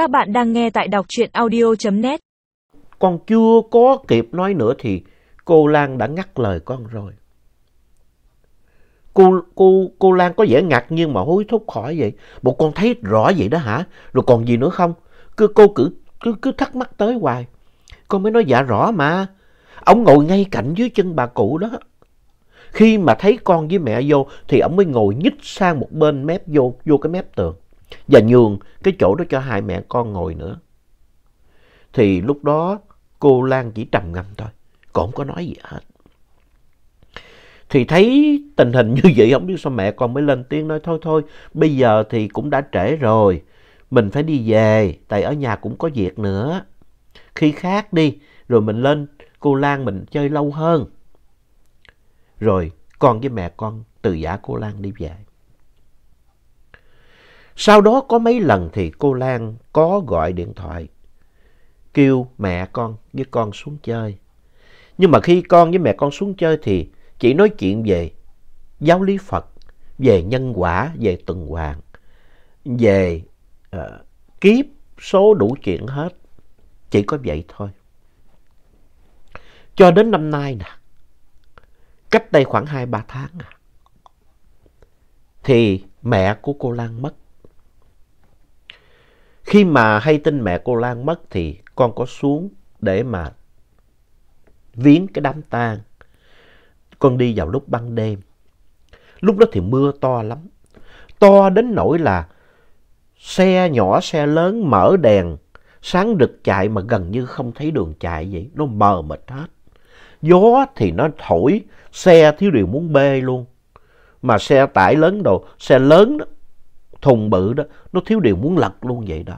Các bạn đang nghe tại đọc truyện audio.net. Con chưa có kịp nói nữa thì cô Lan đã ngắt lời con rồi. Cô, cô, cô Lan có vẻ ngạc nhiên mà hối thúc khỏi vậy. Bộ con thấy rõ vậy đó hả? Rồi còn gì nữa không? Cứ, cô cứ, cứ, cứ thắc mắc tới hoài. Con mới nói dạ rõ mà. Ông ngồi ngay cạnh dưới chân bà cụ đó. Khi mà thấy con với mẹ vô thì ông mới ngồi nhích sang một bên mép vô, vô cái mép tường. Và nhường cái chỗ đó cho hai mẹ con ngồi nữa. Thì lúc đó, cô Lan chỉ trầm ngâm thôi. còn không có nói gì hết. Thì thấy tình hình như vậy, không biết sao mẹ con mới lên tiếng nói, thôi thôi. Bây giờ thì cũng đã trễ rồi. Mình phải đi về. Tại ở nhà cũng có việc nữa. Khi khác đi. Rồi mình lên, cô Lan mình chơi lâu hơn. Rồi con với mẹ con từ giả cô Lan đi về. Sau đó có mấy lần thì cô Lan có gọi điện thoại kêu mẹ con với con xuống chơi. Nhưng mà khi con với mẹ con xuống chơi thì chỉ nói chuyện về giáo lý Phật, về nhân quả, về tuần hoàn, về uh, kiếp, số đủ chuyện hết. Chỉ có vậy thôi. Cho đến năm nay nè, cách đây khoảng 2-3 tháng à, thì mẹ của cô Lan mất. Khi mà hay tin mẹ cô Lan mất thì con có xuống để mà viếng cái đám tang. Con đi vào lúc ban đêm. Lúc đó thì mưa to lắm. To đến nỗi là xe nhỏ, xe lớn mở đèn, sáng đực chạy mà gần như không thấy đường chạy vậy. Nó mờ mịt hết. Gió thì nó thổi, xe thiếu điều muốn bê luôn. Mà xe tải lớn đồ, xe lớn đó, thùng bự đó, nó thiếu điều muốn lật luôn vậy đó.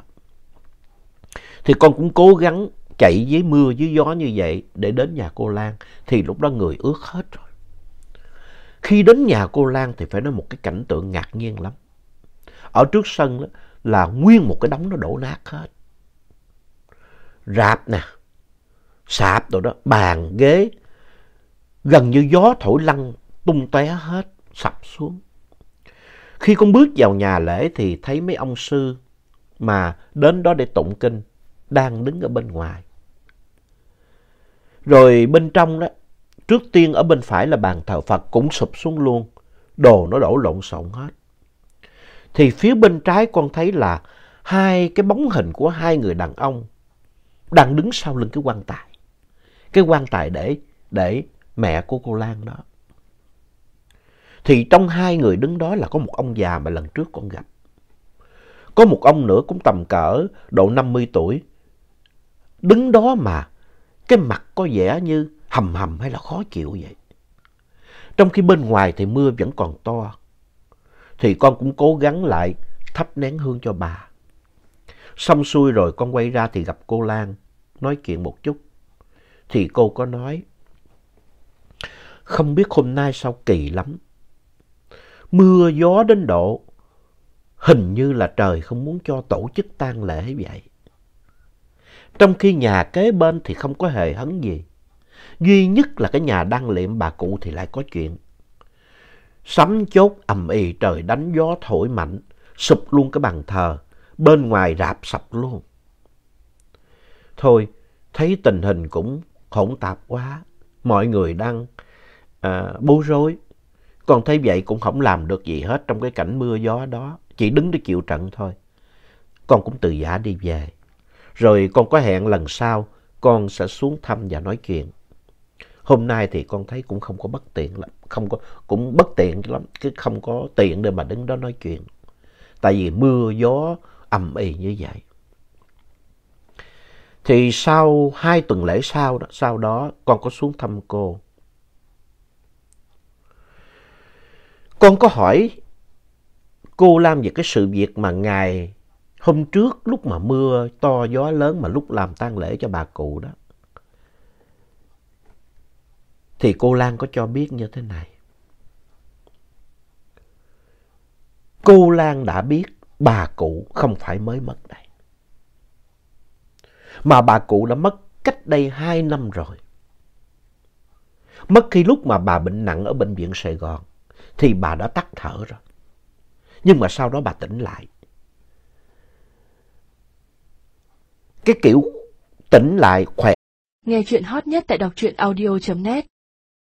Thì con cũng cố gắng chạy dưới mưa, dưới gió như vậy để đến nhà cô Lan. Thì lúc đó người ướt hết rồi. Khi đến nhà cô Lan thì phải nói một cái cảnh tượng ngạc nhiên lắm. Ở trước sân đó là nguyên một cái đống nó đổ nát hết. Rạp nè, sạp rồi đó, bàn, ghế. Gần như gió thổi lăn tung tóe hết, sập xuống. Khi con bước vào nhà lễ thì thấy mấy ông sư mà đến đó để tụng kinh đang đứng ở bên ngoài. Rồi bên trong đó, trước tiên ở bên phải là bàn thờ Phật cũng sụp xuống luôn. Đồ nó đổ lộn xộn hết. Thì phía bên trái con thấy là hai cái bóng hình của hai người đàn ông đang đứng sau lưng cái quan tài. Cái quan tài để, để mẹ của cô Lan đó. Thì trong hai người đứng đó là có một ông già mà lần trước con gặp. Có một ông nữa cũng tầm cỡ độ 50 tuổi. Đứng đó mà cái mặt có vẻ như hầm hầm hay là khó chịu vậy. Trong khi bên ngoài thì mưa vẫn còn to. Thì con cũng cố gắng lại thắp nén hương cho bà. Xong xuôi rồi con quay ra thì gặp cô Lan, nói chuyện một chút. Thì cô có nói, không biết hôm nay sao kỳ lắm. Mưa gió đến độ, hình như là trời không muốn cho tổ chức tang lễ vậy. Trong khi nhà kế bên thì không có hề hấn gì. Duy nhất là cái nhà đăng liệm bà cụ thì lại có chuyện. Sấm chốt ầm ì trời đánh gió thổi mạnh, sụp luôn cái bàn thờ, bên ngoài rạp sập luôn. Thôi, thấy tình hình cũng hỗn tạp quá, mọi người đang à, bối rối con thấy vậy cũng không làm được gì hết trong cái cảnh mưa gió đó, chỉ đứng để chịu trận thôi. Con cũng từ giả đi về. Rồi con có hẹn lần sau con sẽ xuống thăm và nói chuyện. Hôm nay thì con thấy cũng không có bất tiện lắm, không có cũng bất tiện lắm, chứ không có tiện để mà đứng đó nói chuyện. Tại vì mưa gió ầm ì như vậy. Thì sau hai tuần lễ sau đó, sau đó con có xuống thăm cô. Con có hỏi, cô Lam về cái sự việc mà ngày hôm trước lúc mà mưa to, gió lớn mà lúc làm tang lễ cho bà cụ đó. Thì cô Lan có cho biết như thế này. Cô Lan đã biết bà cụ không phải mới mất đây. Mà bà cụ đã mất cách đây hai năm rồi. Mất khi lúc mà bà bệnh nặng ở bệnh viện Sài Gòn thì bà đã tắt thở rồi. Nhưng mà sau đó bà tỉnh lại. cái kiểu tỉnh lại khỏe. Nghe chuyện hot nhất tại đọc truyện audio.net